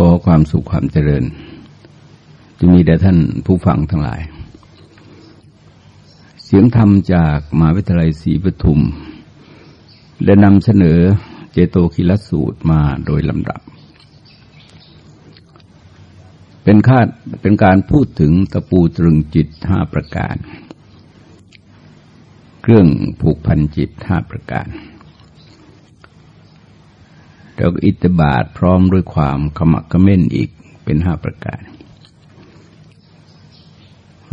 ขอความสุขความเจริญจะมีแด่ท่านผู้ฟังทั้งหลาย เสียงธรรมจากมหาวิทยาลัยศรีปทุมได้นำเสนอเจโตคิลสูตรมาโดยลำดับ เป็นคาดเป็นการพูดถึงตะปูตรึงจิตห้าประการ เครื่องผูกพันจิตห้าประการ แล้วก็อิตบาทพร้อมด้วยความขมักขม้นอีกเป็นห้าประการ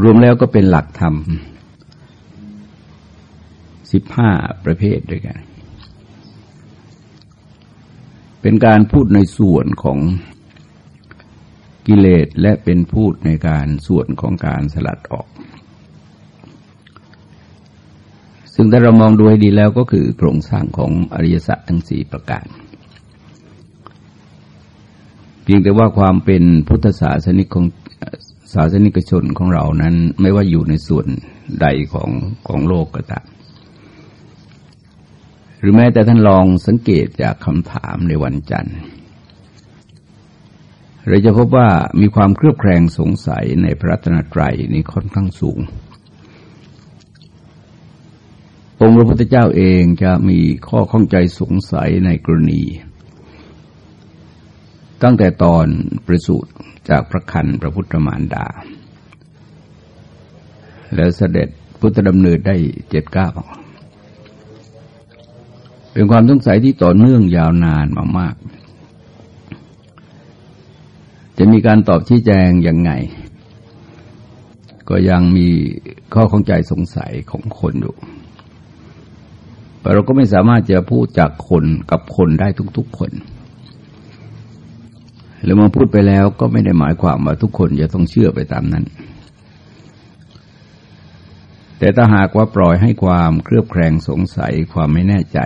รวมแล้วก็เป็นหลักธรรมสิบห้าประเภทด้วยกัน เป็นการพูดในส่วนของกิเลสและเป็นพูดในการส่วนของการสลัดออก ซึ่งถ้าเรามองดูให้ดีแล้วก็คือโครงสร้างของอริยสัจทั้งสี่ประการ เพียงแต่ว่าความเป็นพุทธศาสนิกของศาสนิกชนของเรานั้นไม่ว่าอยู่ในส่วนใดของของโลกก็ตามหรือแม้แต่ท่านลองสังเกตจากคำถามในวันจันทร์เราจะพบว่ามีความเครือบแคลงสงสัยในพระตนตรัยนี้ค่อนข้างสูง องค์พระพุทธเจ้าเองจะมีข้อข้องใจสงสัยในกรณี ตั้งแต่ตอนประสูติจากพระคันพระพุทธมารดา แล้วเสด็จพุทธดำเนินได้เจ็ดเก้าเป็นความสงสัยที่ต่อเนื่องยาวนานมามาก จะมีการตอบชี้แจงยังไง ก็ยังมีข้อข้องใจสงสัยของคนอยู่แต่เราก็ไม่สามารถจะพูดจากคนกับคนได้ทุกๆคน แล้วมาพูดไปแล้วก็ไม่ได้หมายความว่าทุกคนจะต้องเชื่อไปตามนั้น แต่ถ้าหากว่าปล่อยให้ความเครือบแคลงสงสัยความไม่แน่ใจ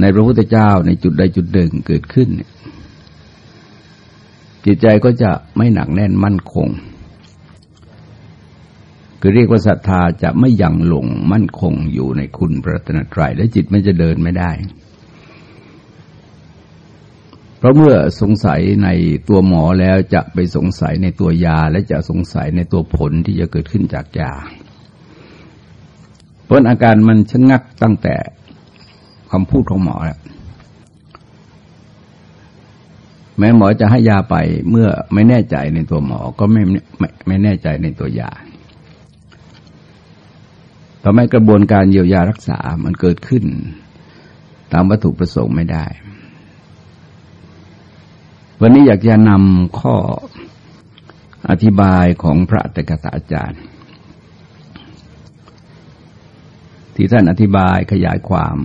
ในพระพุทธเจ้าในจุดใดจุดหนึ่งเกิดขึ้น จิตใจก็จะไม่หนักแน่นมั่นคงคือเรียกว่าศรัทธาจะไม่ยั่งหลงมั่นคงอยู่ในคุณพระตนตรัยและจิตมันจะเดินไม่ได้ ราะเมื่อสงสัยในตัวหมอแล้วจะไปสงสัยในตัวยา และจะสงสัยในตัวผลที่จะเกิดขึ้นจากยาเพราะอาการมันชะงักตั้งแต่คำพูดของหมอแล้วแม้หมอจะให้ยาไปเมื่อไม่แน่ใจในตัวหมอก็ไม่ไม่ไม่แน่ใจในตัวยาทำให้กระบวนการเยียวยารักษามันเกิดขึ้น ตามวัตถุประสงค์ไม่ได้ วันนี้อยากจะนำข้ออธิบายของพระตกถาจารย์ ที่ท่านอธิบายขยายความ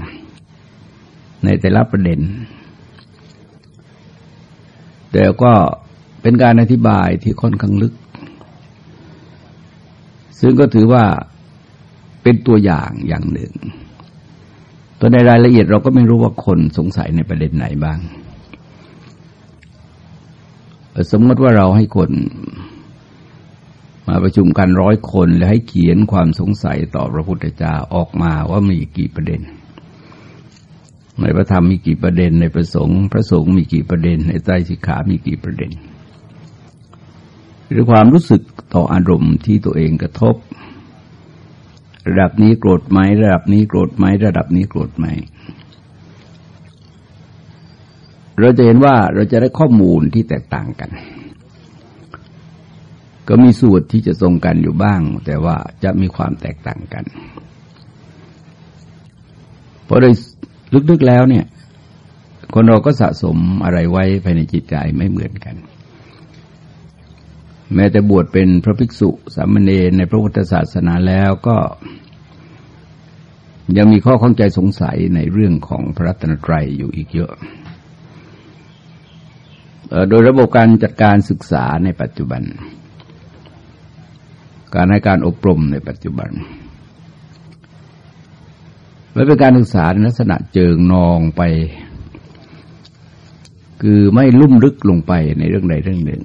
ในแต่ละประเด็น แต่ก็เป็นการอธิบายที่ค่อนข้างลึก ซึ่งก็ถือว่าเป็นตัวอย่างอย่างหนึ่งตัวในรายละเอียดเราก็ไม่รู้ว่าคนสงสัยในประเด็นไหนบ้าง สมมติว่าเราให้คนมาประชุมกันร้อยคนแล้วให้เขียนความสงสัยต่อพระพุทธเจ้าออกมาว่ามีกี่ประเด็น ในพระธรรมมีกี่ประเด็น ในประสงค์พระสงฆ์มีกี่ประเด็น ในใจสิกขามีกี่ประเด็น หรือความรู้สึกต่ออารมณ์ที่ตัวเองกระทบ ระดับนี้โกรธไหมระดับนี้โกรธไหมระดับนี้โกรธไหม เราจะเห็นว่าเราจะได้ข้อมูลที่แตกต่างกัน ก็มีสูตรที่จะตรงกันอยู่บ้าง แต่ว่าจะมีความแตกต่างกัน เพราะโดยลึกๆแล้วเนี่ย คนเราก็สะสมอะไรไว้ภายในจิตใจไม่เหมือนกัน แม้แต่บวชเป็นพระภิกษุสามเณรในพระพุทธศาสนาแล้วก็ยังมีข้อข้องใจสงสัยในเรื่องของพระรัตนตรัยอยู่อีกเยอะ โดยระบบการจัดการศึกษาในปัจจุบัน การให้การอบรมในปัจจุบันไม่เป็นการศึกษาในลักษณะเจิงนองไป คือไม่ลุ่มลึกลงไปในเรื่องใดเรื่องหนึ่ง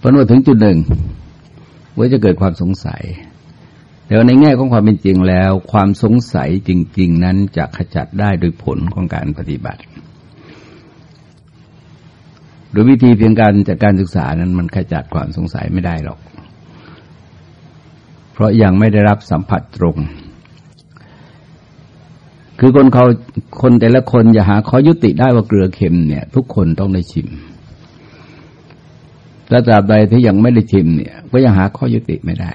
พอมาถึงจุดหนึ่งว่าจะเกิดความสงสัย แต่ในแง่ของความเป็นจริงแล้ว ความสงสัยจริง ๆ นั้นจะขจัดได้โดยผลของการปฏิบัติ ดยวิธีเพียงการจากการศึกษานั้นมันขจัดความสงสัยไม่ได้หรอก เพราะยังไม่ได้รับสัมผัสตรง คือคนเขาคนแต่ละคนอย่าหาข้อยุติได้ว่าเกลือเค็มเนี่ย ทุกคนต้องได้ชิมถ้าตราบใดที่ยังไม่ได้ชิมเนี่ย ก็ยังหาข้อยุติไม่ได้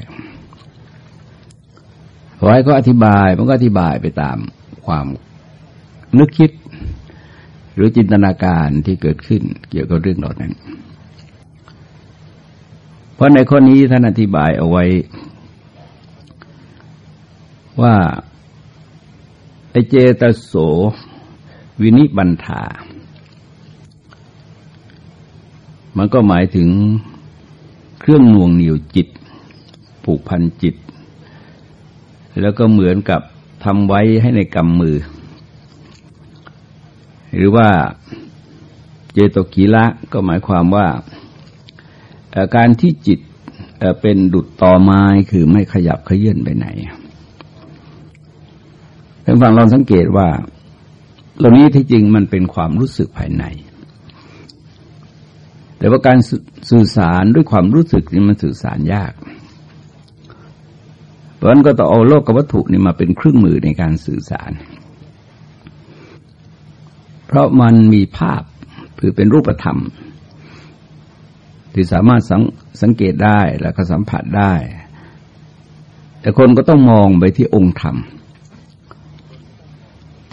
ขอให้เขาอธิบายมันก็อธิบายไปตามความนึกคิด รือจินตนาการที่เกิดขึ้นเกี่ยวกับเรื่องเหล่านั้น เพราะในข้อนี้ท่านอธิบายเอาไว้ ว่าไอเจตโสวินิบันธามันก็หมายถึงเครื่องน่วงเหนียวจิต ผูกพันจิต แล้วก็เหมือนกับทำไว้ให้ในกำมือ หรือว่าเจโตกีละก็หมายความว่าการที่จิตเป็นดุดต่อไม้คือไม่ขยับขยื่นไปไหนท่านฟังลองสังเกตว่าตรงนี้ที่จริงมันเป็นความรู้สึกภายใน แต่ว่าการสื่อสารด้วยความรู้สึกนี่มันสื่อสารยาก เพราะนั้นก็ต้องเอาโลกกับวัตถุนี่มาเป็นเครื่องมือในการสื่อสาร เพราะมันมีภาพคือเป็นรูปธรรม ที่สามารถสสังเกตได้แล้วก็สัมผัสได้ แต่คนก็ต้องมองไปที่องค์ธรรม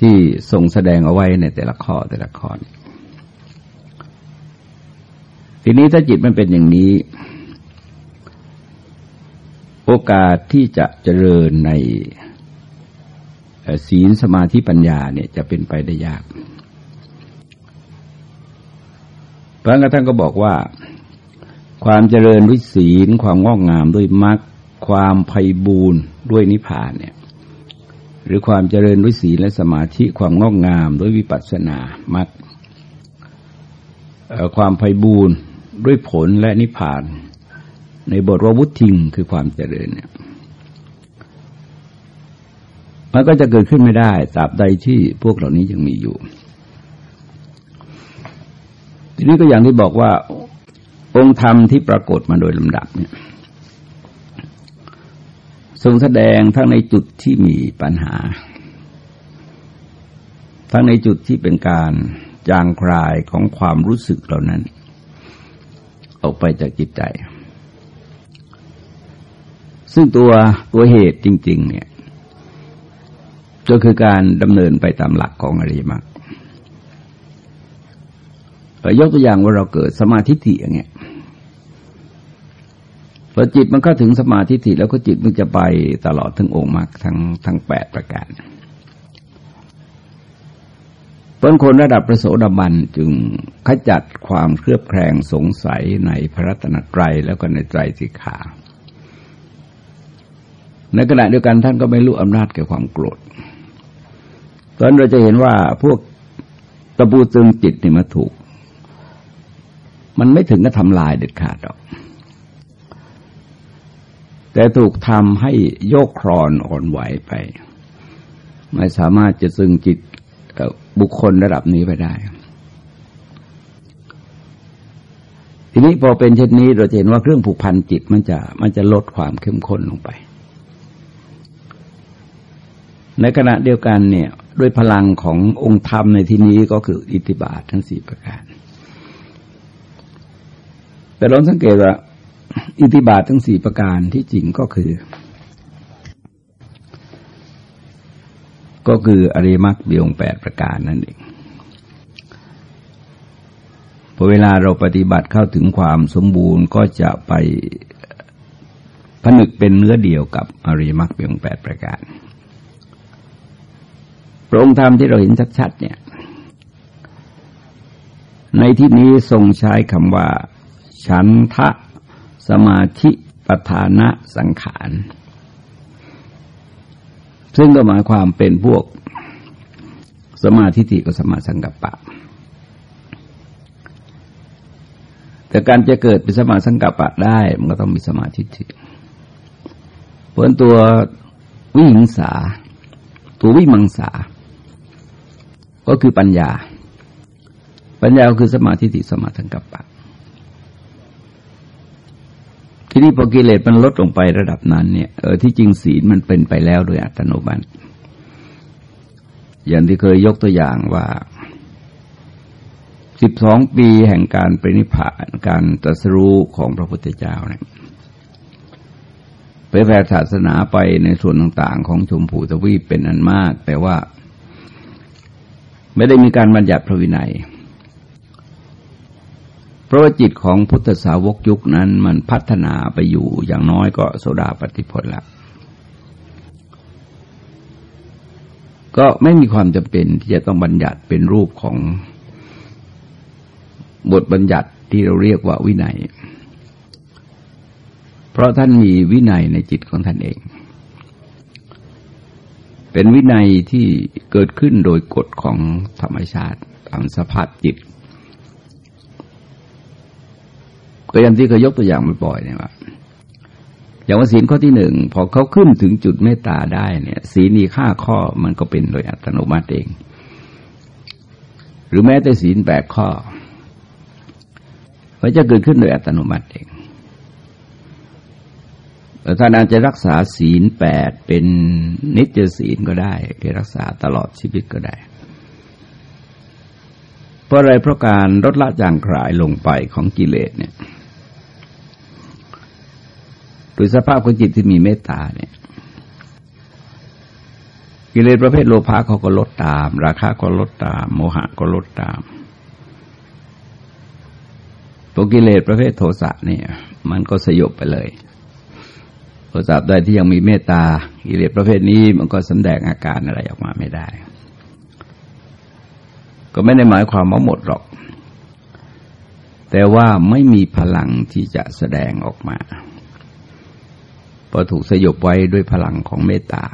ที่ทรงแสดงเอาไว้ในแต่ละข้อแต่ละข้อทีนี้ถ้าจิตมันเป็นอย่างนี้ โอกาสที่จะเจริญในศีลสมาธิปัญญาเนี่ยจะเป็นไปได้ยาก พระท่านก็บอกว่า ความเจริญด้วยศีล ความงอกงามด้วยมรรคความไพ่บูรณ์ด้วยนิพพานเนี่ย หรือความเจริญด้วยศีลและสมาธิความงอกงามด้วยวิปัสสนามรรคความไพ่บูรณ์ด้วยผลและนิพพาน ในบทว่าวุทิงคือความเจริญเนี่ยมันก็จะเกิดขึ้นไม่ได้ตราบใดที่พวกเหล่านี้ยังมีอยู่ ทีนี้ก็อย่างที่บอกว่า องค์ธรรมที่ปรากฏมาโดยลำดับเนี่ยทรงแสดงทั้งในจุดที่มีปัญหา ทั้งในจุดที่เป็นการจางคลายของความรู้สึกเหล่านั้น ออกไปจากจิตใจ ซึ่งตัวตัวเหตุจริง ๆ เนี่ย ก็คือการดำเนินไปตามหลักของอริยมรรค ยกตัวอย่างว่าเราเกิดสมาธิิอย่างเงี้ยพอจิตมันเข้าถึงสมาธิิแล้วก็จิตมันจะไปตลอดทั้งองค์มรรคทั้งทั้งแปดประการเพราะคนระดับประโสดาบันจึงขจัดความเครือบแคลงสงสัยในพระรัตนตรัยแล้วก็ในไตรสิกขาในขณะเดียวกันท่านก็ไม่รู้อำนาจแก่ความโกรธ ตอนเราจะเห็นว่าพวกตะปูตึงจิตนี่มาถูก มันไม่ถึงกับทำลายเด็ดขาดหรอก แต่ถูกทำให้โยกครอนอ่อนไหวไป ไม่สามารถจะซึงจิตบุคคลระดับนี้ไปได้ ทีนี้พอเป็นเช่นนี้เราจะเห็นว่าเครื่องผูกพันจิตมันจะมันจะลดความเข้มข้นลงไป ในขณะเดียวกันเนี่ย ด้วยพลังขององค์ธรรมในที่นี้ก็คืออิทธิบาททั้งสี่ประการ แต่เราสังเกตว่า อิทธิบาททั้งสี่ประการที่จริงก็คือ ก็คืออริมักเบียงแปดประการนั่นเองพอเวลาเราปฏิบัติเข้าถึงความสมบูรณ์ก็จะไปผนึกเป็นเนื้อเดียวกับอริมักเบียงแปดประการพระองค์ธรรมที่เราเห็นชัดๆเนี่ย ในที่นี้ทรงใช้คำว่า ฉันทะสมาธิปทานะสังขาร ซึ่งก็หมายความเป็นพวกสมาธิติกับสมาสังกัปปะ แต่การจะเกิดเป็นสมาสังกัปปะได้ มันก็ต้องมีสมาธิติเพราะตัววิหิงสา ตัววิมังสา ก็คือปัญญา ปัญญาคือสมาธิติสมาธิกับปะ ทีนี้พอกิเลสมันลดลงไประดับนั้นเนี่ยเออที่จริงศีลมันเป็นไปแล้วโดยอัตโนมัติอย่างที่เคยยกตัวอย่างว่าสิบสองปีแห่งการปรินิพพานการตรัสรู้ของพระพุทธเจ้าเนี่ยเผยแผ่ศาสนาไปในส่วนต่างๆ ของชมพูทวีปเป็นอันมาก แต่ว่า ไม่ได้มีการบัญญัติพระวินัย เพราะว่าจิตของพุทธสาวกยุคนั้นมันพัฒนาไปอยู่อย่างน้อยก็โสดาปฏิผลแล้วก็ไม่มีความจำเป็นที่จะต้องบัญญัติเป็นรูปของบทบัญญัติที่เราเรียกว่าวินัย เพราะท่านมีวินัยในจิตของท่านเอง เป็นวินัยที่เกิดขึ้นโดยกฎของธรรมชาติตามสภาพจิต ก็ย่างที่เคยยกตัวอย่างบ่อยๆเนี่ยว่าอย่างว่าศีลข้อที่หนึ่งพอเขาขึ้นถึงจุดเมตตาได้เนี่ยศีลนีค่าข้อมันก็เป็นโดยอัตโนมัติเอง หรือแม้แต่ศีลแปดข้อมันจะเกิดขึ้นโดยอัตโนมัติเองท่านอาจจะรักษาศีลแปดเป็นนิจศีลก็ได้คือรักษาตลอดชีวิตก็ได้ เพราะอะไรเพราะการลดละจางคลายลงไปของกิเลสเนี่ย โดยสภาพของจิตที่มีเมตตาเนี่ยกิเลสประเภทโลภะเขาก็ลดตาม ราคะก็ลดตาม โมหะก็ลดตามตัวกิเลสประเภทโทสะเนี่ย มันก็สยบไปเลย โทสะใดที่ยังมีเมตตากิเลสประเภทนี้มันก็สำแดงอาการอะไรออกมาไม่ได้ ก็ไม่ได้หมายความว่าหมดหรอก แต่ว่าไม่มีพลังที่จะแสดงออกมา พอถูกสยบไว้ด้วยพลังของเมตตา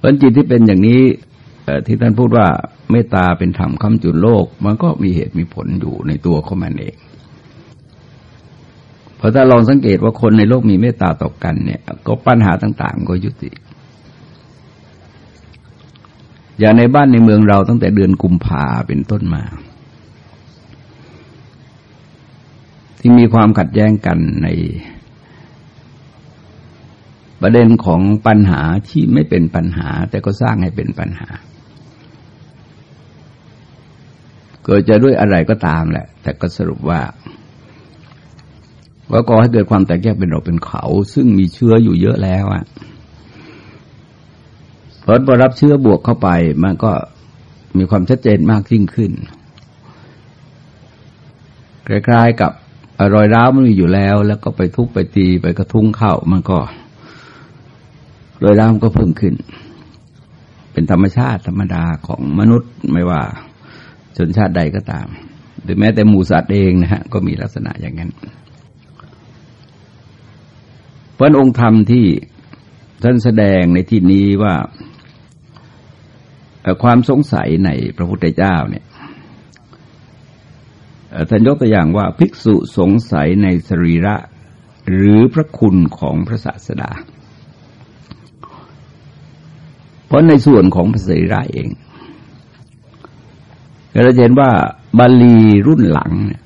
ผลจิตที่เป็นอย่างนี้ที่ท่านพูดว่าเมตตาเป็นธรรมคำจุดโลก มันก็มีเหตุมีผลอยู่ในตัวของมันเองเพอถ้าลองสังเกตว่าคนในโลกมีเมตตาต่อกันเนี่ย ก็ปัญหาต่างๆ ก็ยุติ อย่างในบ้านในเมืองเราตั้งแต่เดือนกุมภาเป็นต้นมา ที่มีความขัดแย้งกันในประเด็นของปัญหาที่ไม่เป็นปัญหา แต่ก็สร้างให้เป็นปัญหา เกิดจะด้วยอะไรก็ตามแหละ แต่ก็สรุปว่าว่าก่อให้เกิดความแตกแยกเป็นเราเป็นเขา ซึ่งมีเชื้ออยู่เยอะแล้วอะพอพอรับเชื้อบวกเข้าไป มันก็มีความชัดเจนมากยิ่งขึ้นคล้ายๆกับ รอยร้าวมันมีอยู่แล้ว แล้วก็ไปทุบไปตีไปกระทุ้งเข้ามันก็รอยร้าวมันก็เพิ่มขึ้น เป็นธรรมชาติธรรมดาของมนุษย์ไม่ว่าชนชาติใดก็ตาม หรือแม้แต่หมูสัตว์เองนะฮะก็มีลักษณะอย่างนั้น เพราะองค์ธรรมที่ท่านแสดงในที่นี้ว่าความสงสัยในพระพุทธเจ้าเนี่ย ท่านยกตัวอย่างว่าภิกษุสงสัยในสรีระ หรือพระคุณของพระศาสดา เพราะในส่วนของพระสรีระเองเราเห็นว่าบาลีรุ่นหลังเนี่ย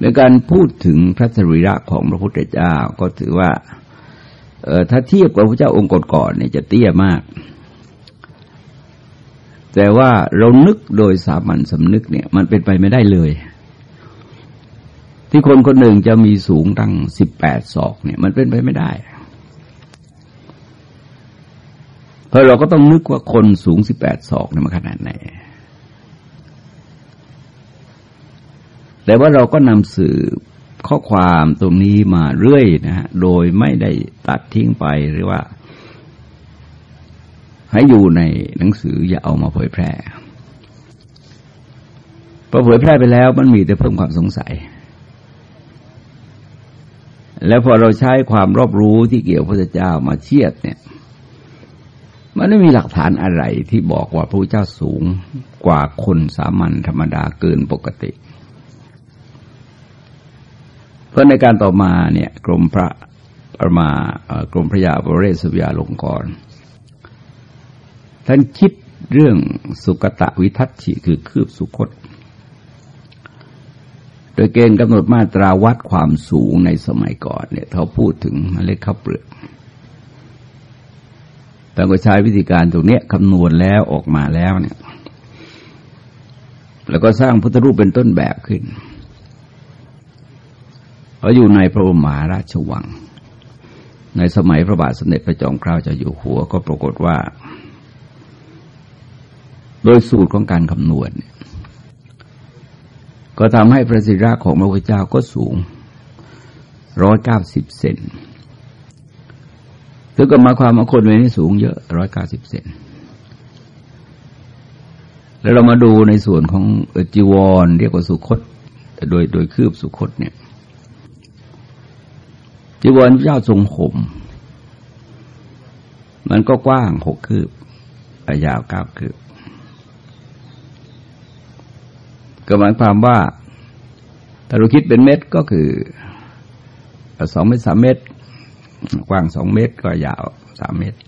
ในการพูดถึงพระสรีระของพระพุทธเจ้าก็ถือว่าถ้าเทียบกับพระเจ้าองค์ก่อนๆเนี่ยจะเตี้ยมาก แต่ว่าเรานึกโดยสามัญสำนึกเนี่ย มันเป็นไปไม่ได้เลย ที่คนคนหนึ่งจะมีสูงตั้งสิบแปดศอกเนี่ย มันเป็นไปไม่ได้ เพราะเราก็ต้องนึกว่าคนสูงสิบแปดศอกเนี่ยมันขนาดไหน แต่ว่าเราก็นำสื่อข้อความตรงนี้มาเรื่อยนะฮะ โดยไม่ได้ตัดทิ้งไปหรือว่า ให้อยู่ในหนังสืออย่าเอามาเผยแพร่พอเผยแพร่ไปแล้วมันมีแต่เพิ่มความสงสัย แล้วพอเราใช้ความรอบรู้ที่เกี่ยวพระเจ้ามาเทียบเนี่ย มันไม่มีหลักฐานอะไรที่บอกว่าพระเจ้าสูงกว่าคนสามัญธรรมดาเกินปกติ เพราะในการต่อมาเนี่ย กรมพระประมากรมพระยาบริเวศวิยาลงกรณ ท่านคิดเรื่องสุกตะวิทัชิคือคืบสุคต โดยเกณฑ์กำหนดมาตราวัดความสูงในสมัยก่อนเนี่ยเขาพูดถึงมเมล็ดข้าวเปลือกแต่ก็ใช้วิธีการตรงนี้คำนวณแล้วออกมาแล้วเนี่ย แล้วก็สร้างพุทธรูปเป็นต้นแบบขึ้นเขาอยู่ในพระบรมราชวัง ในสมัยพระบาทสมเด็จพระจอมเกล้าเจ้าอยู่หัวก็ปรากฏว่า โดยสูตรของการคำนวณก็ทำให้ประสิทธิภาพของพระพุทธเจ้าก็สูงร้อยเก้าสิบเซนซึ่งก็มาความมาคนเวนี้สูงเยอะร้อยเก้าสิบเซนแล้วเรามาดูในส่วนของจีวร เรียกว่าสุคต โดยโดยคืบสุคตเนี่ย จีวรพระเจ้าทรงห่มมันก็กว้างหกคืบยาวเก้าคืบ ก็หมายความว่าถ้าเราคิดเป็นเม็ดก็คือสองเมตรสามเมตร กว้างสองเมตรก็ยาวสามเมตร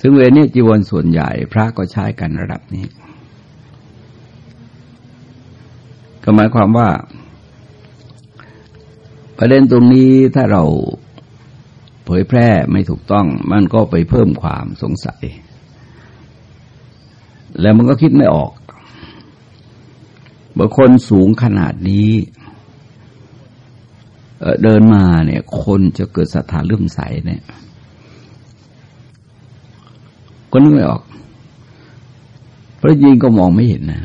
ซึ่งเวนี้จีวรส่วนใหญ่พระก็ใช้กันระดับนี้ ก็หมายความว่า ประเด็นตรงนี้ถ้าเราเผยแพร่ไม่ถูกต้อง มันก็ไปเพิ่มความสงสัย แล้วมันก็คิดไม่ออก บางคนสูงขนาดนี้เดินมาเนี่ย คนจะเกิดศรัทธาเลื่อมใสเนี่ยก็นึกไม่ออกพระยิงก็มองไม่เห็นนะ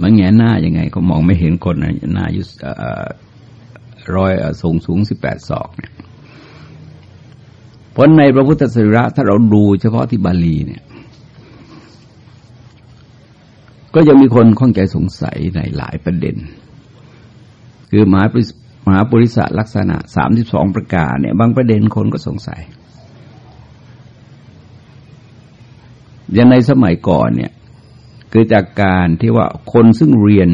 มันแงหน้ายังไง ก็มองไม่เห็นคนหน้ายุร้อยสูงสูงสิบแปดศอกเนี่ยเพราะในพระพุทธสิระถ้าเราดูเฉพาะที่บาลีเนี่ย ก็ยังมีคนข้องใจสงสัยในหลายประเด็น คือมหามหาบริษัทลักษณะสามสิบสองประการเนี่ยบางประเด็นคนก็สงสัยอย่างในสมัยก่อนเนี่ยคือจากการที่ว่าคนซึ่งเรียน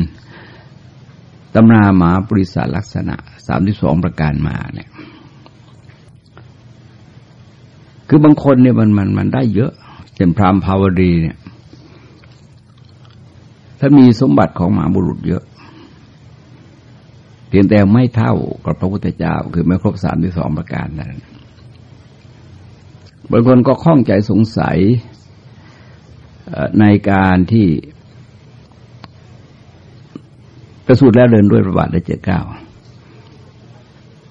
ตำราหมาบริษัทลักษณะสามที่สองประการมาเนี่ยคือบางคนเนี่ยมันมันมันได้เยอะเช่นพรามภาวดีเนี่ย ถ้ามีสมบัติของหมาบุรุษเยอะ เพียงแต่ไม่เท่ากับพระพุทธเจ้า คือไม่ครบสามที่สองประการนั้นบางคนก็ข้องใจสงสัยในการที่ประสูติแล้วเดินด้วยประบาทได้เจ็ดเก้า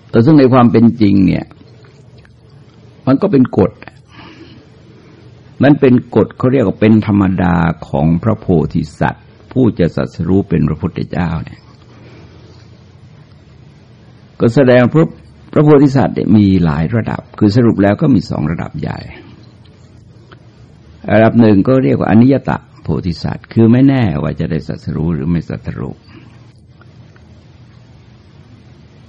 แต่ซึ่งในความเป็นจริงเนี่ย มันก็เป็นกฎ มันเป็นกฎเขาเรียกว่าเป็นธรรมดาของพระโพธิสัตว์ ผู้จะสัสรู้เป็นพระพุทธเจ้าเนี่ยก็แสดงพระพระโพธิสัตว์มีหลายระดับ คือสรุปแล้วก็มีสองระดับใหญ่ ระดับหนึ่งก็เรียกว่าอนิยตะโพธิสัตว์ คือไม่แน่ว่าจะได้สัสรู้หรือไม่สัสรู้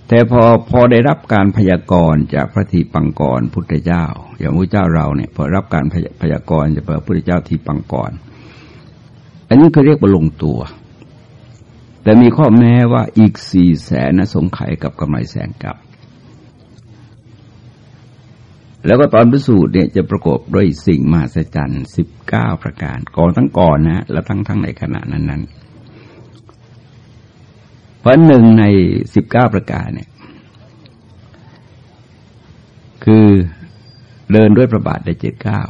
แต่พอพอได้รับการพยากรณ์จากพระทีปังกรพุทธเจ้า อย่างพระเจ้าเราเนี่ยพอรับการพยากรณ์จากพระพุทธเจ้าทีปังกร อันนี้เขาเรียกว่าลงตัว แต่มีข้อแม้ว่าอีกสี่แสนสงไขกับกำไรแสนกับ แล้วก็ตอนพิสูจน์เนี่ยจะประกอบด้วยสิ่งมหัศจรรย์สิบเก้าประการ ก่อนทั้งก่อนนะแล้วทั้งทั้งในขณะนั้นนั้นเพราะหนึ่งในสิบเก้าประการเนี่ยคือเดินด้วยประบาทได้เจ็ดเก้า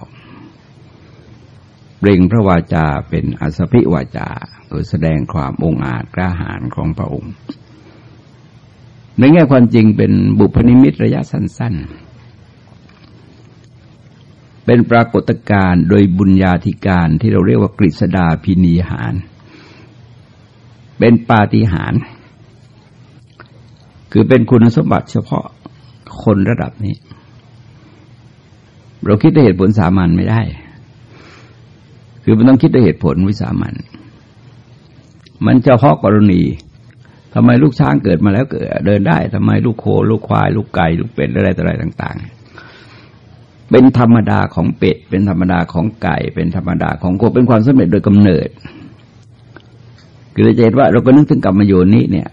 เปล่งพระวาจาเป็นอสพิวาจาโดยแสดงความองอาจกล้าหาญของพระองค์ ในแง่ความจริงเป็นบุพนิมิตระยะสั้น ๆ เป็นปรากฏการณ์โดยบุญญาธิการที่เราเรียกว่ากฤษดาพินีหาร เป็นปาฏิหาริย์คือเป็นคุณสมบัติเฉพาะคนระดับนี้ เราคิดด้เหตุผลสามัญไม่ได้ คือมันต้องคิดด้วยเหตุผลวิสามัญมันเฉพาะกรณีทำไมลูกช้างเกิดมาแล้วเกิด เดินได้ทำไมลูกโค ลูกควาย ลูกไก่ ลูกเป็ดอะไรต่ออะไรต่าง ๆ เป็นธรรมดาของเป็ด เป็นธรรมดาของไก่ เป็นธรรมดาของโคเป็นความสำเร็จโดยกำเนิดคือจะเห็นว่าเราก็นึกถึงกรรมโยนี้เนี่ย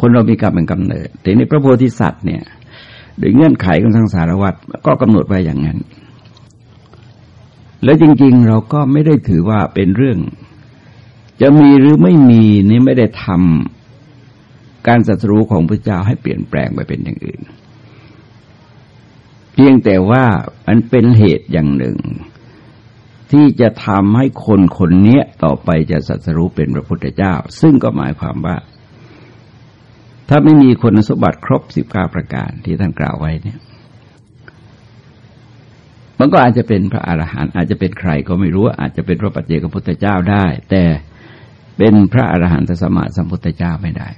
คนเรามีกรรมเป็นกำเนิดแต่ในพระโพธิสัตว์เนี่ยโดยเงื่อนไขของทางสารวัตรก็กำหนดไว้อย่างนั้น แล้วจริง ๆ เราก็ไม่ได้ถือว่าเป็นเรื่อง จะมีหรือไม่มีนี่ไม่ได้ทำการศัตรูของพระเจ้าให้เปลี่ยนแปลงไปเป็นอย่างอื่น เพียงแต่ว่ามันเป็นเหตุอย่างหนึ่ง ที่จะทำให้คนคนนี้ต่อไปจะศัตรูเป็นพระพุทธเจ้า ซึ่งก็หมายความว่า ถ้าไม่มีคุณสมบัติครบสิบเก้าประการที่ท่านกล่าวไว้เนี่ย มันก็อาจจะเป็นพระอรหันต์อาจจะเป็นใครก็ไม่รู้อาจจะเป็นพระปัจเจกพุทธเจ้าได้ แต่เป็นพระอรหันตสมมาสัมพุทธเจ้าไม่ได้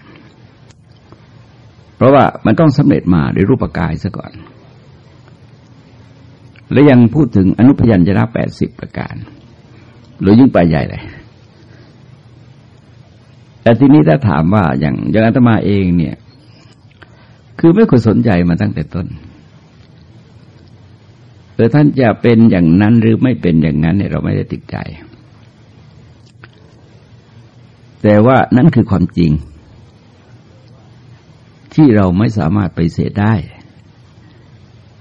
เพราะว่ามันต้องสำเร็จมาด้วยรูปกายซะก่อน และยังพูดถึงอนุพยัญชนะแปดสิบประการ หรือยิ่งไปใหญ่เลยแต่ทีนี้ถ้าถามว่าอย่างอย่างอาตมาเองเนี่ย คือไม่เคยสนใจมาตั้งแต่ต้น เออท่านจะเป็นอย่างนั้นหรือไม่เป็นอย่างนั้นเนี่ยเราไม่ได้ติดใจ แต่ว่านั่นคือความจริง ที่เราไม่สามารถไปเสียได้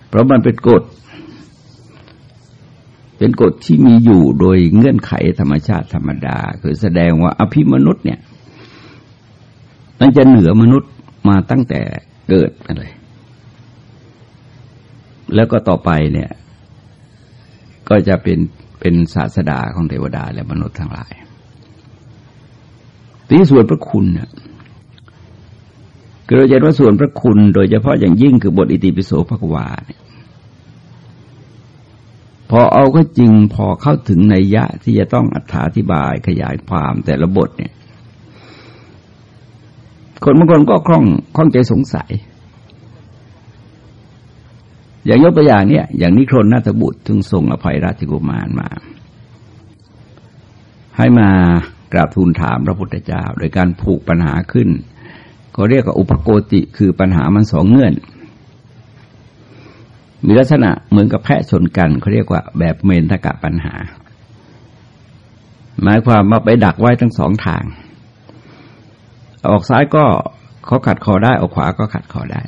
เพราะมันเป็นกฎ เป็นกฎที่มีอยู่โดยเงื่อนไขธรรมชาติธรรมดา คือแสดงว่าอภิมนุษย์เนี่ย มันจะเหนือมนุษย์มาตั้งแต่เกิดกันเลยแล้วก็ต่อไปเนี่ย ก็จะเป็นเป็นศาสดาของเทวดาและมนุษย์ทั้งหลายทีส่วนพระคุณเนี่ยคือเราจะว่าส่วนพระคุณโดยเฉพาะอย่างยิ่งคือบทอิติปิโสภควาเนี่ยพอเอาก็จริงพอเข้าถึงในยะที่จะต้องอธิบายขยายความแต่ละบทเนี่ย คนบางคนก็คล่องคล่องใจสงสัย อย่างยกตัวอย่างเนี่ยอย่างนิครนนาถบุตรถึงส่งอภัยราชกุมารมา ให้มากราบทูลถามพระพุทธเจ้า โดยการผูกปัญหาขึ้น ก็เรียกว่าอุปโกติคือปัญหามันสองเงื่อน มีลักษณะเหมือนกับแพะชนกันเขาเรียกว่าแบบเมนทกะปัญหา หมายความว่าไปดักไว้ทั้งสองทาง ออกซ้ายก็เขาขัดคอได้ ออกขวาก็ขัดคอได้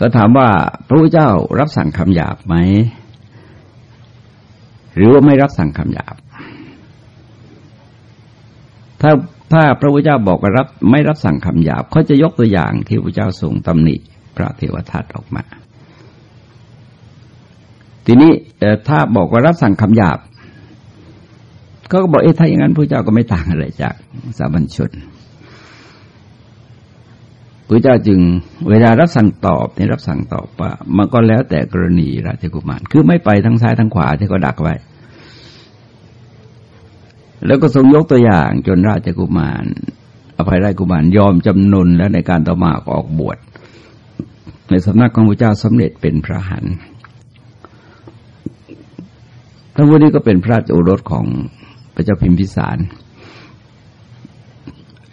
ก็ถามว่าพระพุทธเจ้ารับสั่งคำหยาบไหม หรือว่าไม่รับสั่งคำหยาบ ถ้าถ้าพระพุทธเจ้าบอกว่ารับไม่รับสั่งคำหยาบเขาจะยกตัวอย่างที่พระเจ้าทรงตำหนิพระเทวทัตออกมา ทีนี้ถ้าบอกว่ารับสั่งคำหยาบก็บอกเอ๊ะถ้าอย่างนั้นพระเจ้าก็ไม่ต่างอะไรจากสามัญชน พระเจ้าจึงเวลารับสั่งตอบในรับสั่งตอบว่ามันก็แล้วแต่กรณีราชกุมาร คือไม่ไปทั้งซ้ายทั้งขวาที่ก็ดักไว้ แล้วก็ทรงยกตัวอย่างจนราชกุมาร อภัยราชกุมารยอมจำนนและในการต่อมาออกบวชในสำนักของพระเจ้าสำเร็จเป็นพระหันทั้งหมดนี้ก็เป็นพระโอรสของพระเจ้าพิมพิสาร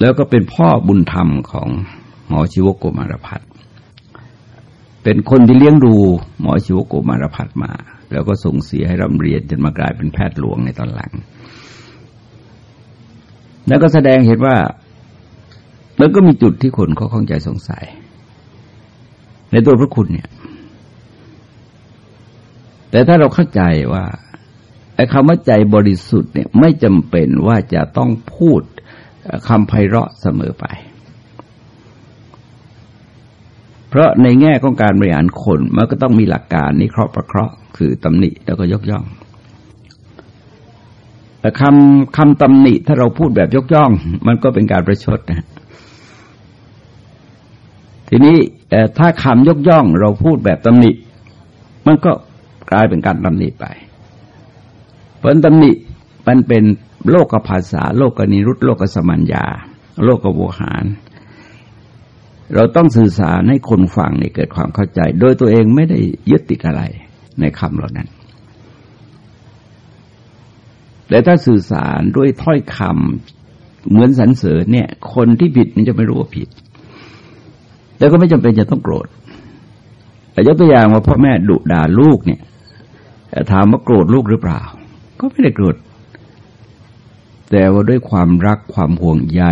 แล้วก็เป็นพ่อบุญธรรมของ หมอชีวโกมารพัฒเป็นคนที่เลี้ยงดูหมอชีวโกมารพัฒมา แล้วก็ส่งเสียให้ร่ำเรียนจนมากลายเป็นแพทย์หลวงในตอนหลัง แล้วก็แสดงเห็นว่ามันก็มีจุดที่คนเขาข้องใจสงสัย ในตัวพระคุณเนี่ย แต่ถ้าเราเข้าใจว่าไอ้คำว่าใจบริสุทธิ์เนี่ยไม่จำเป็นว่าจะต้องพูดคำไพเราะเสมอไป เพราะในแง่ของการบริหารคนมันก็ต้องมีหลักการนิเคราะห์ประเคราะห์คือตำหนิแล้วก็ยกย่องแต่คำคำตำหนิถ้าเราพูดแบบยกย่อง มันก็เป็นการประชดนะทีนี้ถ้าคำยกย่อง เราพูดแบบตำหนิ มันก็กลายเป็นการตำหนิไปผลตำหนิมันเป็นโลกภาษา โลกนิรุตโลกสมัญญา โลกโวหาร เราต้องสื่อสารให้คนฟังเนี่เกิดความเข้าใจ โดยตัวเองไม่ได้ยึดติดอะไรในคำเหล่านั้น แต่ถ้าสื่อสารด้วยถ้อยคำเหมือนสรรเสริญเนี่ย คนที่ผิดมันจะไม่รู้ว่าผิด แล้วก็ไม่จำเป็นจะต้องโกรธแต่ยกตัวอย่างว่าพ่อแม่ดุด่าลูกเนี่ยถามว่าโกรธลูกหรือเปล่า ก็ไม่ได้โกรธแต่ว่าด้วยความรักความห่วงใย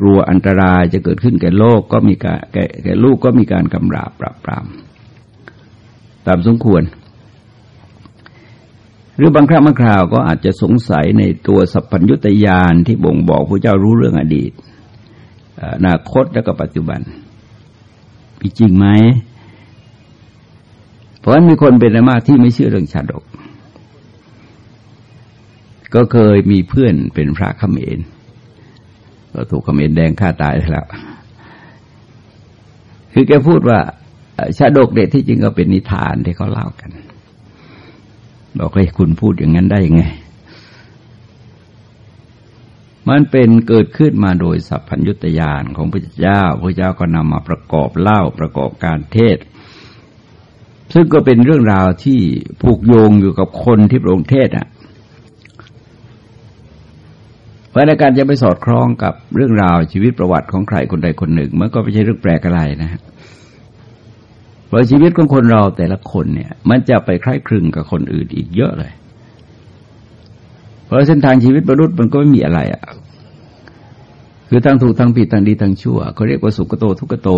กลัวอันตรายจะเกิดขึ้นแก่โลกก็มีการแก่แก่ลูกก็มีการกำราบปราบปราม ตามสมควร หรือบางครั้งบางคราวก็อาจจะสงสัยในตัวสัพพัญญุตยานที่บ่งบอกพระเจ้ารู้เรื่องอดีตอนาคตและก็ปัจจุบันมีจริงไหมเพราะฉะนั้นมีคนเป็นมากที่ไม่เชื่อเรื่องชาดก ก็เคยมีเพื่อนเป็นพระขเขมร ก็ถูกเขมรแดงฆ่าตายแล้ว คือแกพูดว่าชาดกเด็ดที่จริงก็เป็นนิทานที่เขาเล่ากัน บอกเลยคุณพูดอย่างนั้นได้ยังไง มันเป็นเกิดขึ้นมาโดยสัพพัญญุตยานของพระเจ้าพระเจ้าก็นำมาประกอบเล่าประกอบการเทศ ซึ่งก็เป็นเรื่องราวที่ผูกโยงอยู่กับคนที่พระองค์เทศอะ เพราะในการจะไปสอดคล้องกับเรื่องราวชีวิตประวัติของใครคนใดคนหนึ่งมันก็ไม่ใช่เรื่องแปลกอะไรนะฮะเพราะชีวิตของคนเราแต่ละคนเนี่ย มันจะไปคล้ายคลึงกับคนอื่นอีกเยอะเลย เพราะเส้นทางชีวิตมนุษย์มันก็ไม่มีอะไรอะ่ะคือทางถูกทางผิดทางดีทางชั่วเขาเรียกว่าสุกโตทุกโต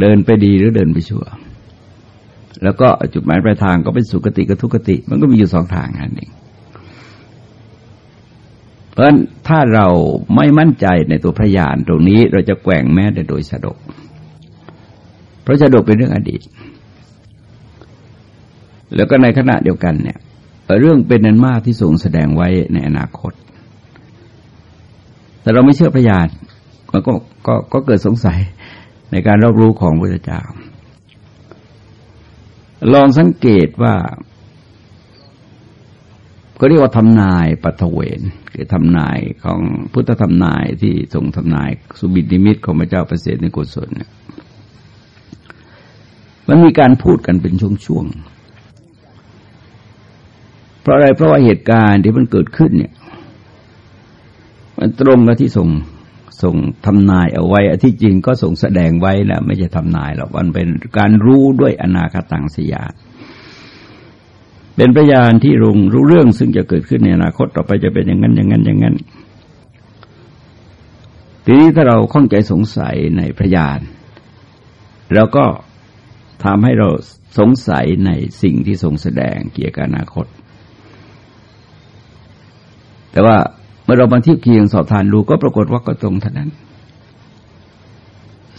เดินไปดีหรือเดินไปชั่ว แล้วก็จุดหมายปลายทางก็เป็นสุกติกับทุกติ มันก็มีอยู่สองทางนั่นเอง เพราะฉะนั้นถ้าเราไม่มั่นใจในตัวพระญาณตรงนี้เราจะแกว่งแม้แต่โดยสะดก เพราะสะดกเป็นเรื่องอดีต แล้วก็ในขณะเดียวกันเนี่ย เรื่องเป็นนันมากที่ทรงแสดงไว้ในอนาคต แต่เราไม่เชื่อพระญาณมันก็ก็ก็เกิดสงสัยในการรับรู้ของพระเจ้า ลองสังเกตว่า ก็เรียกว่าทำนายปัทเวน คือทำนายของพุทธทำนายที่ทรงทำนายสุบินิมิตของพระเจ้าประเสริฐในกุศลเนี่ยมันมีการพูดกันเป็นช่วงๆ เพราะอะไรเพราะว่าเหตุการณ์ที่มันเกิดขึ้นเนี่ย มันตรงกับที่ทรงส่งทำนายเอาไว้ที่จริงก็ส่งแสดงไว้นะไม่ใช่ทำนายหรอกมันเป็นการรู้ด้วยอนาคตังสยาน เป็นพยานที่รุงรู้เรื่องซึ่งจะเกิดขึ้นในอนาคตต่อไปจะเป็นอย่างนั้นอย่างนั้นอย่างนั้นทีนี้ถ้าเราข้องใจสงสัยในพยานเราก็ทำให้เราสงสัยในสิ่งที่ทรงแสดงเกี่ยวกับอนาคต แต่ว่าเมื่อเรามาเทียบเคียงสอบทานดูก็ปรากฏว่าก็ตรงเท่านั้น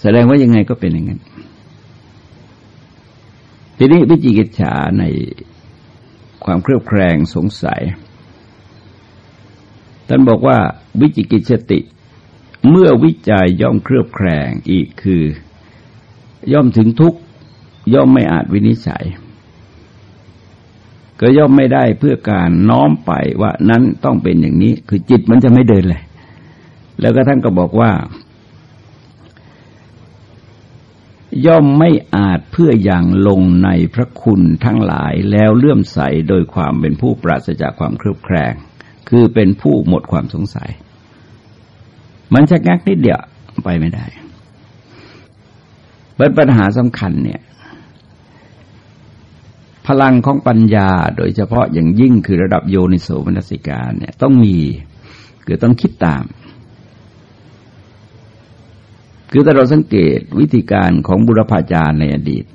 แสดงว่ายังไงก็เป็นอย่างนั้น ทีนี้วิจิกิจฉาใน ความเครือบแคลงสงสัย ท่านบอกว่าวิจิกิจติ เมื่อวิจัยย่อมเครือบแคลงอีกคือย่อมถึงทุกย่อมไม่อาจวินิจฉัย ก็ย่อมไม่ได้เพื่อการน้อมไปว่านั้นต้องเป็นอย่างนี้ คือจิตมันจะไม่เดินเลย แล้วก็ท่านก็บอกว่า ย่อมไม่อาจเพื่ออย่างลงในพระคุณทั้งหลายแล้วเลื่อมใสโดยความเป็นผู้ปราศจากความเครือบแคลงคือเป็นผู้หมดความสงสัย มันจะงักนิดเดียวไปไม่ได้เป็นปัญหาสำคัญเนี่ย พลังของปัญญาโดยเฉพาะอย่างยิ่งคือระดับโยนิโสมนสิการเนี่ยต้องมีคือต้องคิดตาม คือถ้าเราสังเกตวิธีการของบุรพาจารย์ในอดีต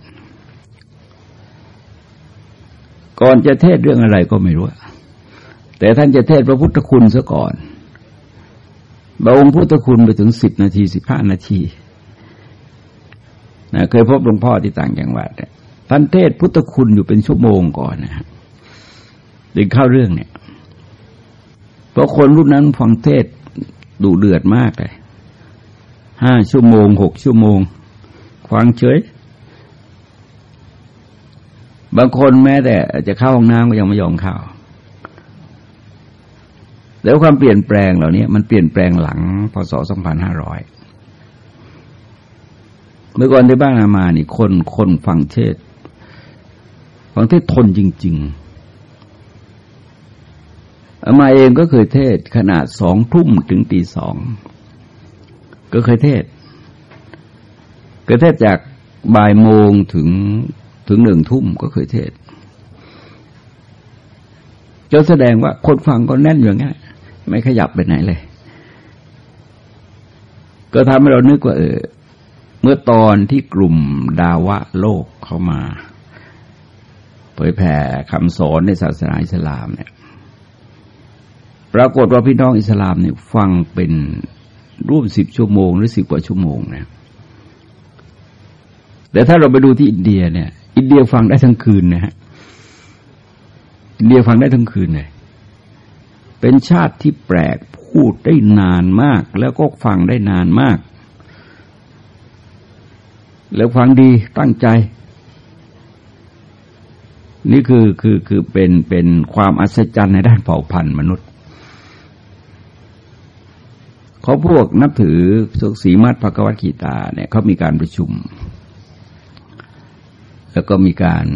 ก่อนจะเทศเรื่องอะไรก็ไม่รู้ แต่ท่านจะเทศพระพุทธคุณซะก่อนบาองค์พุทธคุณไปถึงสิบนาทีสิบห้านาทีนะเคยพบหลวงพ่อที่ต่างจังหวัดท่านเทศพุทธคุณอยู่เป็นชั่วโมงก่อนนะดึงเข้าเรื่องเนี่ย เพราะคนรุ่นนั้นฟังเทศดุเดือดมากเลย ห้าชั่วโมงหกชั่วโมงฟังเฉย บางคนแม้แต่จะเข้าห้องน้ำก็ยังไม่ยอมเข้าแล้วความเปลี่ยนแปลงเหล่านี้มันเปลี่ยนแปลงหลังพศสองพันห้าร้อยเมื่อก่อนที่บ้านอามานี่คนคนฟังเทศฟังเทศทนจริง ๆอามาเองก็เคยเทศขนาดสองทุ่มถึงตีสอง ก็เคยเทศเคยเทศจากบ่ายโมงถึงถึงหนึ่งทุ่มก็เคยเทศจนแสดงว่าคนฟังก็แน่นอย่างนี้ไม่ขยับไปไหนเลย ก็ทำให้เรานึกว่าเออเมื่อตอนที่กลุ่มดาวะโลกเข้ามา เผยแผ่คำสอนในศาสนาอิสลามเนี่ยปรากฏว่าพี่น้องอิสลามเนี่ยฟังเป็น ร่วมสิบชั่วโมง หรือสิบกว่าชั่วโมงนะแต่ถ้าเราไปดูที่อินเดียเนี่ย อินเดียฟังได้ทั้งคืนนะฮะอินเดียฟังได้ทั้งคืนเลยเป็นชาติที่แปลกพูดได้นานมาก แล้วก็ฟังได้นานมาก แล้วฟังดีตั้งใจ นี่คือคือคือเป็นเป็นความอัศจรรย์ในด้านเผ่าพันธุ์มนุษย์ เขาพวกนับถือสุสีมัตภกวัตกีตาเนี่ยเขามีการประชุม แล้วก็มีการ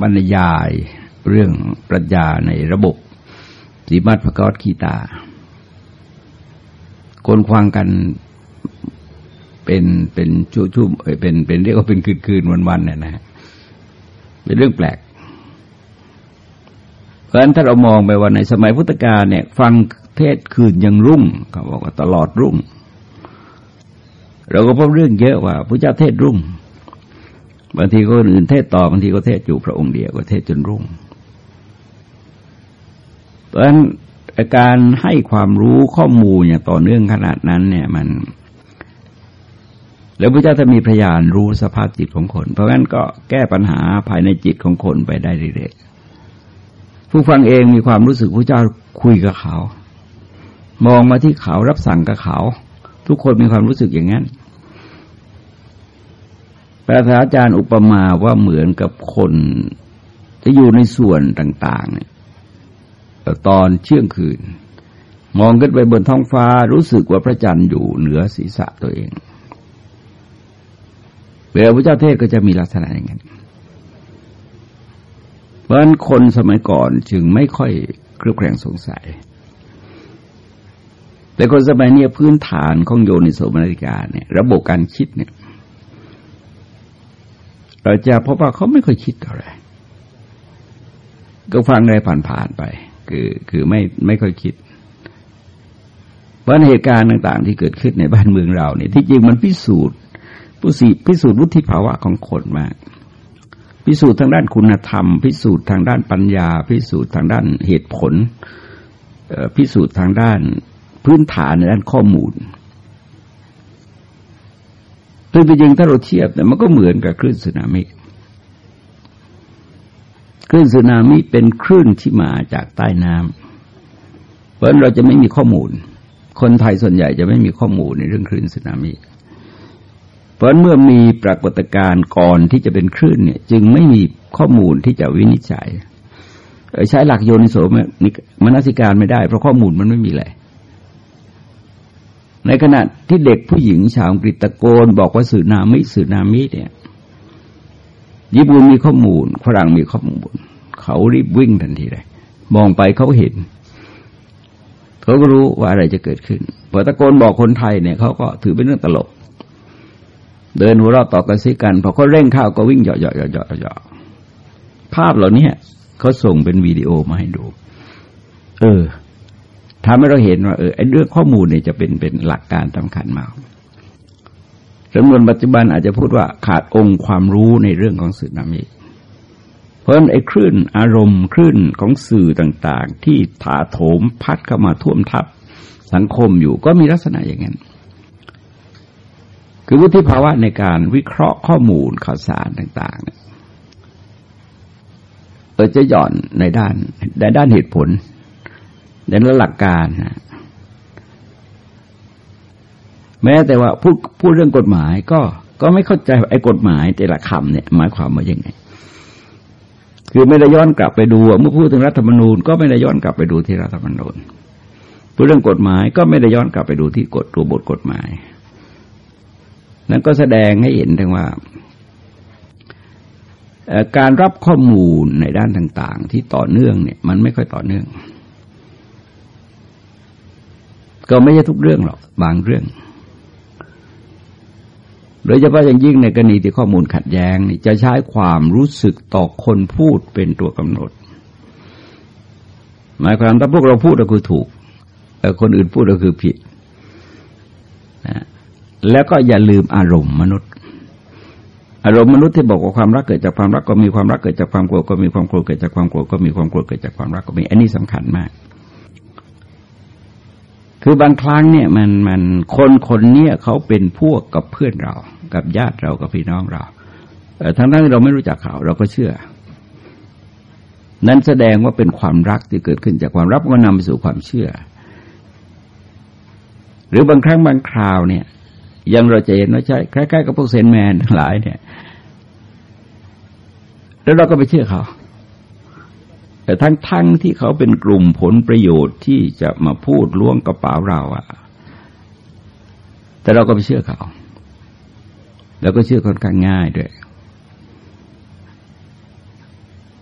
บรรยายเรื่องปรัชญาในระบบสีมัตภกวัตกีตาคนควางกันเป็นเป็นชุ่มชุ่มเป็นเป็นเรียกว่าเป็นคืนคืนวันวันเนี่ยนะเป็นเรื่องแปลก เพราะฉะนั้นถ้าเรามองไปว่าในสมัยพุทธกาลเนี่ย ฟัง เทศคืนยังรุ่งเขาบอกว่าตลอดรุ่ง เราก็พบเรื่องเยอะว่าพระเจ้าเทศรุ่งบางทีก็อื่นเทศต่อบางทีก็เทศอยู่พระองค์เดียวก็เทศจนรุ่งเพราะฉะนั้นการให้ความรู้ข้อมูลอย่างต่อเนื่องขนาดนั้น เนี่ยมัน แล้วพระเจ้าจะมีพยานรู้สภาพจิตของคน เพราะงั้นก็แก้ปัญหาภายในจิตของคนไปได้เรื่อยๆผู้ฟังเองมีความรู้สึกพระเจ้าคุยกับเขา มองมาที่เขารับสั่งกับเขา ทุกคนมีความรู้สึกอย่างนั้นพระอาจารย์อุปมาว่าเหมือนกับคนที่อยู่ในส่วนต่าง ๆ เนี่ยตอนเชี่ยงคืน มองขึ้นไปบนท้องฟ้ารู้สึกว่าพระจันทร์อยู่เหนือศีรษะตัวเองเวลาพระเจ้าเทศก็จะมีลักษณะอย่างนั้นเพราะฉะนั้นคนสมัยก่อนจึงไม่ค่อยเครือบแคลงสงสัย แต่คนสมัยนี้พื้นฐานของโยนิโสมนสิกาเนี่ย ระบบการคิดเนี่ย เราจะพบว่าเขาไม่ค่อยคิดอะไรก็ฟังอะไรผ่านๆไป คือคือไม่ไม่ค่อยคิดเพราะเหตุการณ์ต่าง ๆ ที่เกิดขึ้นในบ้านเมืองเราเนี่ยที่จริงมันพิสูจน์ผู้สิพิสูจน์วุฒิภาวะของคนมาก พิสูจน์ทางด้านคุณธรรม พิสูจน์ทางด้านปัญญา พิสูจน์ทางด้านเหตุผลพิสูจน์ทางด้าน พื้นฐานในด้านข้อมูลซึ่งจริงถ้าเราเทียบเนี่ยมันก็เหมือนกับคลื่นสึนามิคลื่นสึนามิเป็นคลื่นที่มาจากใต้น้ำเพราะเราจะไม่มีข้อมูล คนไทยส่วนใหญ่จะไม่มีข้อมูลในเรื่องคลื่นสึนามิเพราะเมื่อมีปรากฏการณ์ก่อนที่จะเป็นคลื่นเนี่ย จึงไม่มีข้อมูลที่จะวินิจฉัยใช้หลักโยนิโสมนสิการไม่ได้เพราะข้อมูลมันไม่มีเลย ในขณะที่เด็กผู้หญิงชาวอังกฤษตะโกน บอกว่าสื่อนามิสื่อนามิเนี่ยญี่ปุ่นมีข้อมูลฝรั่งมีข้อมูล เขารีบวิ่งทันทีเลยมองไปเขาเห็น เขาก็รู้ว่าอะไรจะเกิดขึ้นพอตะโกนบอกคนไทยเนี่ยเขาก็ถือเป็นเรื่องตลก เดินหัวเราะต่อกันซิกันพอเขาเร่งข้าวก็วิ่งเหาะเหาะเหาะเหาะเหาะภาพเหล่านี้เขาส่งเป็นวิดีโอมาให้ดู เออ ทำให้เราเห็นว่าเออไอ้เรื่องข้อมูลเนี่ยจะเป็นเป็นหลักการสำคัญมากจำนวนปัจจุบันอาจจะพูดว่าขาดองค์ความรู้ในเรื่องของสื่อนามิเพราะไอ้คลื่นอารมณ์คลื่นของสื่อต่างๆ ที่ถาโถมพัดเข้ามาท่วมทับสังคมอยู่ก็มีลักษณะอย่างนั้น คือวุฒิภาวะในการวิเคราะห์ข้อมูลข่าวสารต่างๆเนี่ยเออจะหย่อนในด้านในด้านเหตุผล ในหลักการนะแม้แต่ว่าพูดพูดเรื่องกฎหมายก็ก็ไม่เข้าใจไอ้กฎหมายแต่ละคำเนี่ยหมายความว่ายังไง คือไม่ได้ย้อนกลับไปดูเมื่อพูดถึงรัฐธรรมนูญ ก็ไม่ได้ย้อนกลับไปดูที่รัฐธรรมนูญพูดเรื่องกฎหมายก็ไม่ได้ย้อนกลับไปดูที่กฎตัวบทกฎหมาย นั้นก็แสดงให้เห็นถึงว่าการรับข้อมูลในด้านต่าง ๆ ที่ต่อเนื่องเนี่ย มันไม่ค่อยต่อเนื่อง ก็ไม่ใช่ทุกเรื่องหรอกบางเรื่อง โดยเฉพาะอย่างยิ่งในกรณีที่ข้อมูลขัดแย้งจะใช้ความรู้สึกต่อคนพูดเป็นตัวกำหนด หมายความถ้าพวกเราพูดก็คือถูกแต่คนอื่นพูดก็คือผิดนะแล้วก็อย่าลืมอารมณ์มนุษย์ อารมณ์มนุษย์ที่บอกว่าความรักเกิดจากความรักก็มีความรักเกิดจากความโกรธก็มีความโกรธเกิดจากความโกรธก็มีความโกรธเกิดจากความรักก็มีอันนี้สำคัญมาก คือบางครั้งเนี่ยมันมันคนคนเนี้ยเขาเป็นพวกกับเพื่อนเรา กับญาติเรากับพี่น้องเราทั้งนั้นเราไม่รู้จักเขาเราก็เชื่อ นั้นแสดงว่าเป็นความรักที่เกิดขึ้นจากความรักก็นำไปสู่ความเชื่อ หรือบางครั้งบางคราวเนี่ย ยังเราจะเห็นว่าใช่คล้ายๆกับพวกเซนแมนทั้งหลายเนี่ย แล้วเราก็ไปเชื่อเขา แต่ทั้งทั้งที่เขาเป็นกลุ่มผลประโยชน์ที่จะมาพูดล่วงกระเป๋าเราอะแต่เราก็ไปเชื่อเขา แล้วก็เชื่อค่อนข้างง่ายด้วย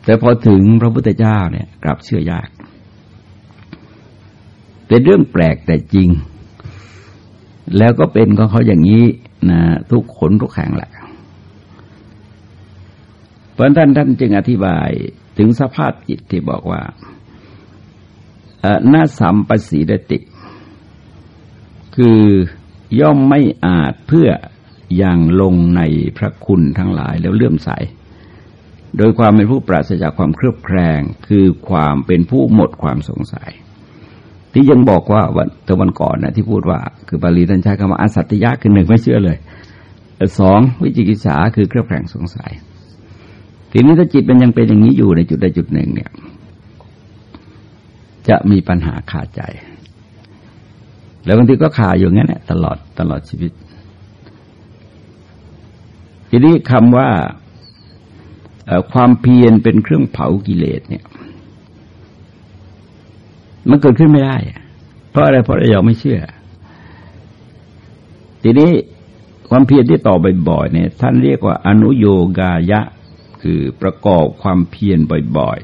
แต่พอถึงพระพุทธเจ้าเนี่ยกลับเชื่อยาก เป็นเรื่องแปลกแต่จริง แล้วก็เป็นของเขาอย่างนี้นะทุกขนทุกแห่งแหละเพราะท่านท่านจึงอธิบาย ถึงสภาพจิตที่บอกว่าหน้าสัมปสีดติ คือย่อมไม่อาจเพื่ออย่างลงในพระคุณทั้งหลายแล้วเลื่อมใส โดยความเป็นผู้ปราศจากความเครือบแคลงคือความเป็นผู้หมดความสงสัย ที่ยังบอกว่าวันตะวันก่อนนะที่พูดว่า คือบาลีท่านใช้คำว่าอสัตยะคือหนึ่งไม่เชื่อเลยสองวิจิกิจฉาคือเครือบแคลงสงสัย ทีนี้ถ้าจิตมันยังเป็นอย่างนี้อยู่ในจุดใดจุดหนึ่ง เนี่ย จะมีปัญหาขาดใจ แล้วบางทีก็ขาดอยู่งั้นแหละตลอดตลอดชีวิต ทีนี้คำว่าความเพียรเป็นเครื่องเผากิเลสเนี่ย มันเกิดขึ้นไม่ได้ เพราะอะไรเพราะเราไม่เชื่อ ทีนี้ความเพียรที่ต่อบ่อยๆเนี่ย ท่านเรียกว่า อนุโยกายะ คือประกอบความเพียรบ่อย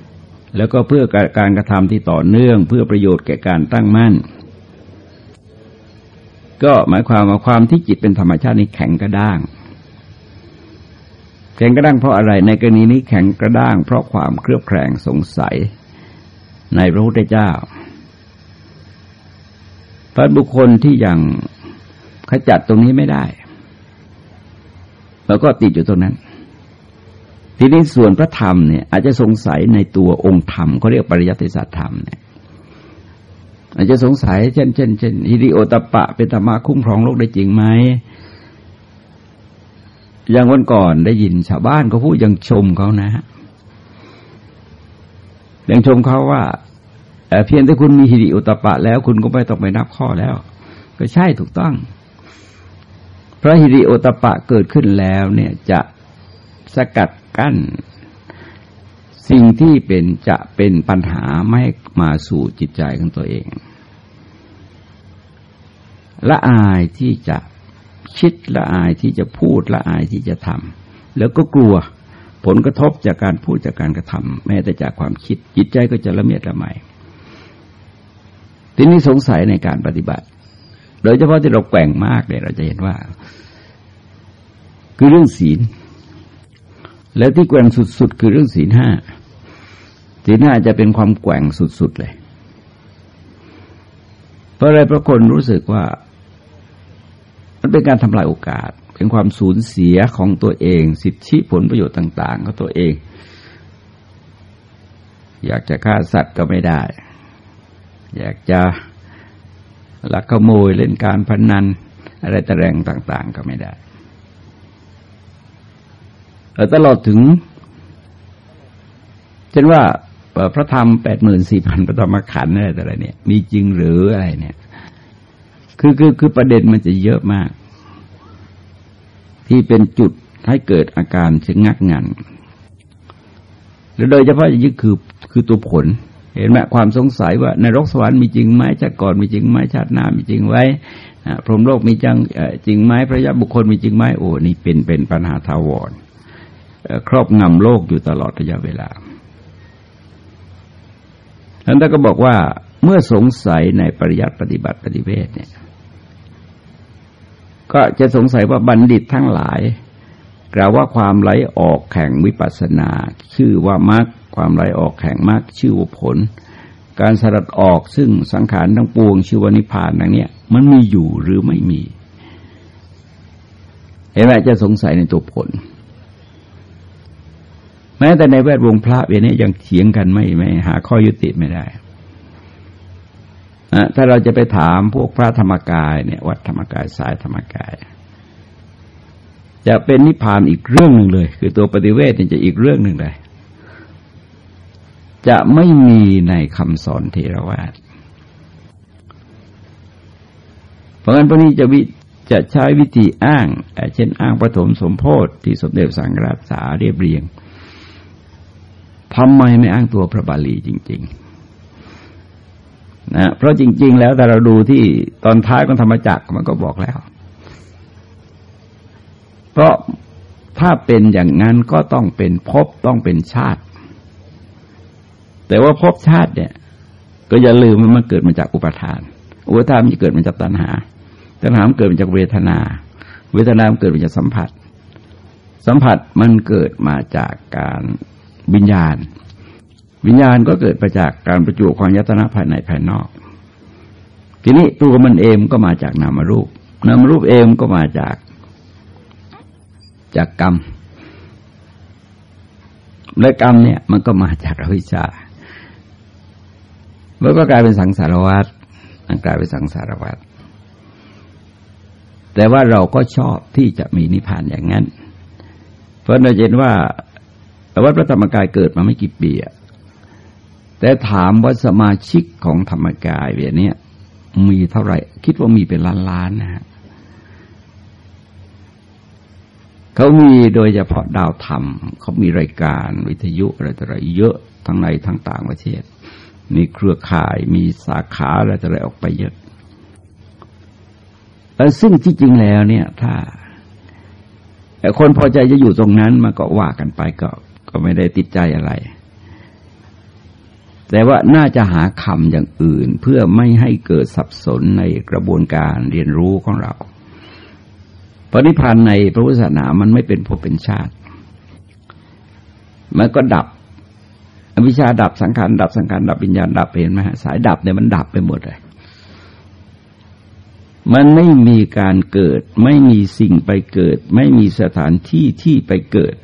ๆ แล้วก็เพื่อการกระทำที่ต่อเนื่อง เพื่อประโยชน์แก่การตั้งมั่น ก็หมายความว่าความที่จิตเป็นธรรมชาตินี้แข็งกระด้าง แข็งกระด้างเพราะอะไรในกรณีนี้แข็งกระด้าง เพราะความเครือบแคลงสงสัยในพระพุทธเจ้าพระบุคคลที่ยังขจัดตรงนี้ไม่ได้ แล้วก็ติดอยู่ตรงนั้น ทีนี้ส่วนพระธรรมเนี่ยอาจจะสงสัยในตัวองค์ธรรมเขาเรียกปริยัติสัจธรรมเนี่ยอาจจะสงสัยเช่นเช่นเช่นฮิริโอตปะเป็นธรรมาคุ้มครองโลกได้จริงไหมอย่างวันก่อนได้ยินชาวบ้านเขาพูดยังชมเขานะฮะยังชมเขาว่าเพียงแต่คุณมีฮิริโอตปะ แล้วคุณก็ไม่ต้องไปนับข้อแล้ว ก็ใช่ถูกต้อง เพราะฮิริโอตปะเกิดขึ้นแล้วเนี่ยจะสกัด กั้น สิ่งที่เป็นจะเป็นปัญหาไม่มาสู่จิตใจของตัวเอง ละอายที่จะคิดละอายที่จะพูดละอายที่จะทำแล้วก็กลัวผลกระทบจากการพูดจากการกระทำแม้แต่จากความคิด จิตใจก็จะละเมียดละไมทีนี้สงสัยในการปฏิบัติ โดยเฉพาะที่เราแกว่งมากเลยเราจะเห็นว่า คือเรื่องศีล แล้วที่แกว่งสุดๆ คือเรื่องศีลห้าศีลห้าจะเป็นความแกว่งสุดๆ เลย เพราะอะไรพราะคนรู้สึกว่า มันเป็นการทำลายโอกาส เป็นความสูญเสียของตัวเอง สิทธิผลประโยชน์ต่าง ๆ ของตัวเอง อยากจะฆ่าสัตว์ก็ไม่ได้ อยากจะลักขโมยเล่นการพนนันอะไรตะแรงต่าง ๆ ก็ไม่ได้ ตลอดถึงเช่นว่าพระธรรมแปดหมื่นสี่พันพระธรรมขันธ์อะไรต่อะไรเนี่ย มีจริงหรืออะไรเนี่ย คือคือคือประเด็นมันจะเยอะมาก ที่เป็นจุดให้เกิดอาการชะงักงันและโดยเฉพาะอย่างยิ่งคือคือตัวผล เห็นไหมความสงสัยว่านรกสวรรค์มีจริงไหมชาติก่อนมีจริงไหมชาติหน้ามีจริงไว้พรหมโลกมีจังจริงไหมพระยาบุคคลมีจริงไหมโอ้นี่เป็นเป็นปัญหาทาวร ครอบงำโลกอยู่ตลอดระยะเวลาท่านก็บอกว่าเมื่อสงสัยในปริยัติปฏิบัติปฏิเวทเนี่ย ก็จะสงสัยว่าบัณฑิตทั้งหลาย กล่าวว่าความไหลออกแข่งวิปัสนา ชื่อว่ามรรคความไหลออกแข่งมรรคชื่อว่าผล การสลัดออกซึ่งสังขารทั้งปวง ชื่อว่านิพพานดังนี้มันมีอยู่หรือไม่มี เห็นไหมจะสงสัยในตัวผล แม้แต่ในแวดวงพระเวนี้ยังเถียงกันไม่ไม่หาข้อยุติไม่ได้นะถ้าเราจะไปถามพวกพระธรรมกายเนี่ย วัดธรรมกายสายธรรมกาย จะเป็นนิพพานอีกเรื่องหนึ่งเลย คือตัวปฏิเวทนี่จะอีกเรื่องหนึ่งเลย จะไม่มีในคำสอนเทรวาสเพราะงั้นพวกนี้จะวิจะใช้วิธีอ้าง เช่นอ้างปฐมสมโพธิที่สมเด็จสังฆราชาเรียบเรียง ทำไมไม่อ้างตัวพระบาลีจริง ๆ นะ เพราะจริง ๆ แล้วแต่เราดูที่ตอนท้ายของธรรมจักรมันก็บอกแล้ว เพราะถ้าเป็นอย่างนั้นก็ต้องเป็นภพต้องเป็นชาติ แต่ว่าภพชาติเนี่ย ก็อย่าลืมว่ามันเกิดมาจากอุปทาน อุปทานมันเกิดมาจากตัณหา ตัณหาเกิดมาจากเวทนา เวทนาเกิดมาจากสัมผัส สัมผัสมันเกิดมาจากการ วิญญาณ วิญญาณก็เกิดมาจากการประจุความยตนะภายในภายนอก ทีนี้ตัวมันเองก็มาจากนามรูป นามรูปเองก็มาจากจากกรรมและกรรมเนี่ยมันก็มาจากอวิชชาแล้วก็กลายเป็นสังสารวัฏกลายเป็นสังสารวัฏแต่ว่าเราก็ชอบที่จะมีนิพพานอย่างนั้น เพราะเราเห็นว่า วัดพระธรรมกายเกิดมาไม่กี่ปีอะแต่ถามว่าสมาชิกของธรรมกายเนี้ยมีเท่าไหร่ คิดว่ามีเป็นล้านล้านนะฮะเขามีโดยเฉพาะดาวธรรม เขามีรายการวิทยุอะไรต่ออะไรเยอะทั้งในทั้งต่างประเทศ มีเครือข่ายมีสาขาอะไรต่ออะไรออกไปเยอะซึ่งที่จริงแล้วเนี่ย ถ้าคนพอใจจะอยู่ตรงนั้นมันก็ว่ากันไปก็ ก็ไม่ได้ติดใจอะไร แต่ว่าน่าจะหาคำอย่างอื่น เพื่อไม่ให้เกิดสับสนในกระบวนการเรียนรู้ของเราปณิพันธ์ในพระพุทธศาสนามันไม่เป็นภพเป็นชาติ มันก็ดับอวิชชาดับสังขารดับสังขารดับวิญญาณดับเห็นไหมฮะสายดับเนี่ยมันดับไปหมดเลย มันไม่มีการเกิด ไม่มีสิ่งไปเกิด ไม่มีสถานที่ที่ไปเกิด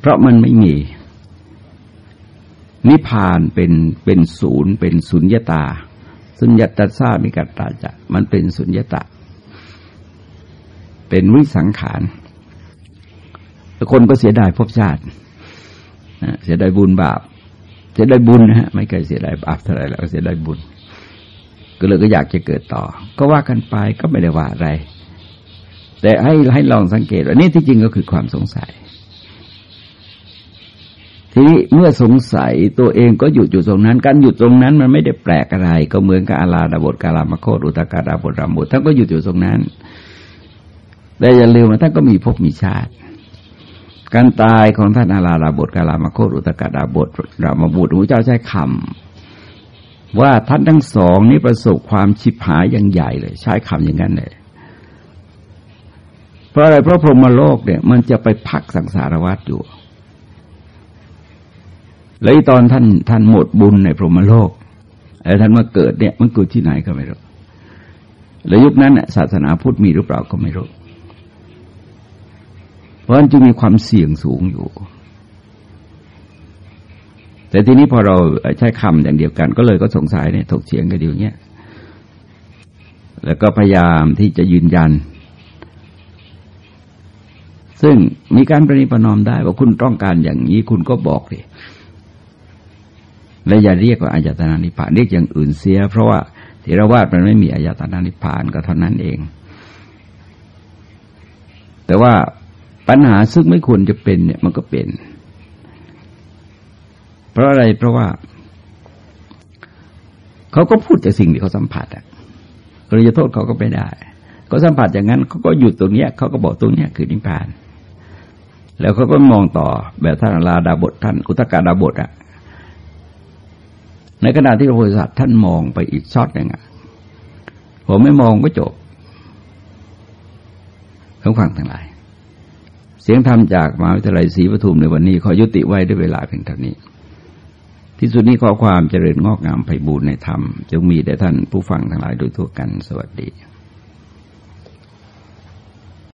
เพราะมันไม่มี นิพพานเป็นเป็นศูนย์ เป็นสุญญตา สุญญตาซามิกัตตาจะมันเป็นสุญญตาเป็นวิสังขารคนก็เสียดายภพชาติเสียดายบุญบาป เสียดายบุญนะฮะไม่เคยเสียดายบาปเท่าไรแล้วเสียดายบุญ ก็เลยก็อยากจะเกิดต่อ ก็ว่ากันไปก็ไม่ได้ว่าอะไร แต่ให้ให้ลองสังเกตว่านี่ที่จริงก็คือความสงสัย ทีนี้เมื่อสงสัยตัวเองก็หยุดอยู่ตรงนั้น การหยุดตรงนั้นมันไม่ได้แปลกอะไร ก็เหมือนกับอาลาดาบทกาลามโคตอุตกาดาบทรามบทท่านก็หยุดอยู่ตรงนั้น แต่อย่าลืมว่าท่านก็มีภพมีชาติ การตายของท่านอาลาดาบทกาลามโคตอุตกาดาบทรามบุตรพระเจ้าใช้คำว่าท่านทั้งสองนี้ประสบความชิบหายอย่างใหญ่เลย ใช้คำอย่างนั้นเลยเพราะอะไรเพราะพรหมโลกเนี่ย มันจะไปพักสังสารวัฏอยู่ แล้วตอนท่านท่านหมดบุญในพรหมโลกไอ้ท่านมาเกิดเนี่ยมันเกิดที่ไหนก็ไม่รู้แล้วยุคนั้นศาสนาพุทธมีหรือเปล่าก็ไม่รู้ เพราะฉะนั้นจึงมีความเสี่ยงสูงอยู่ แต่ทีนี้พอเราใช้คำอย่างเดียวกัน ก็เลยก็สงสัยเนี่ยถกเถียงกันอยู่เนี้ยแล้วก็พยายามที่จะยืนยัน ซึ่งมีการประนีประนอมได้ว่าคุณต้องการอย่างนี้คุณก็บอกเลย และอย่าเรียกว่าอายตนะนิพพานเรียกอย่างอื่นเสีย เพราะว่าเทรวาสมันไม่มีอายตนะนิพพานก็เท่านั้นเอง แต่ว่าปัญหาซึ่งไม่ควรจะเป็นเนี่ยมันก็เป็น เพราะอะไรเพราะว่า เขาก็พูดแต่สิ่งที่เขาสัมผัสอะเราจะโทษเขาก็ไม่ได้เขาสัมผัสอย่างนั้นเขาก็หยุดตรงเนี้ยเขาก็บอกตรงเนี้ยคือนิพพาน แล้วเขาก็มองต่อแบบท่านลาดาบทท่านอุตกาดาบทอะ ในขณะที่พระโพธิสัตว์ท่านมองไปอีกช็อตหนึ่งอะผมไม่มองก็จบทั้งฟังทั้งหลาย เสียงธรรมจากมหาวิทยาลัยศรีปทุมในวันนี้ ขอยุติไว้ด้วยเวลาเพียงเท่านี้ ที่สุดนี้ขอความเจริญงอกงามไพบูรณ์ในธรรม จงมีแด่ท่านผู้ฟังทั้งหลายโดยทั่วกันสวัสดี